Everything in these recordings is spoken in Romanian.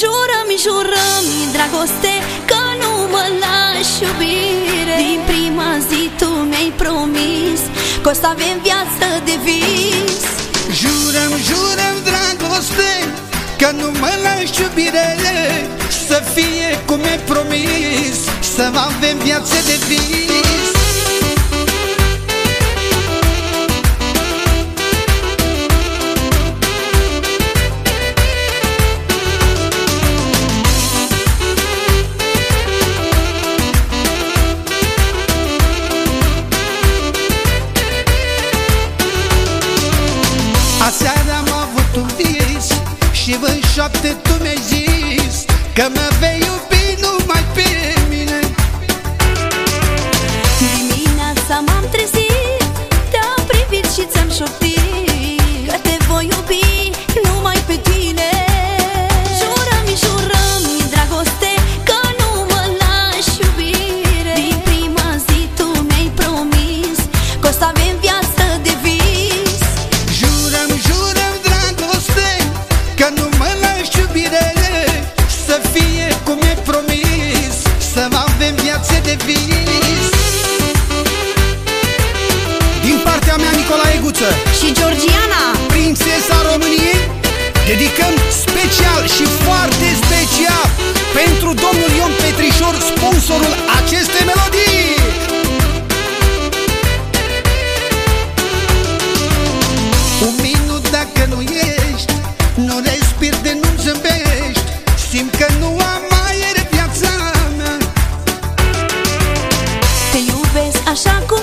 Jurăm-mi, jurăm-mi, dragoste Că nu mă lași iubire. Din prima zi tu mi-ai promis Că o să avem viață de vis. Jurăm, jurăm, dragoste Că nu mă lași iubire. Să fie cum mi-ai promis Să avem viață de vis șapte tu mi-ai zis Că mă vei iubi numai pe domnul Ion Petrișor Sponsorul acestei melodii. Un minut dacă nu ești Nu respiri de nu zâmbești. Simt că nu am aer în viața mea. Te iubesc așa cum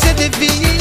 Você devia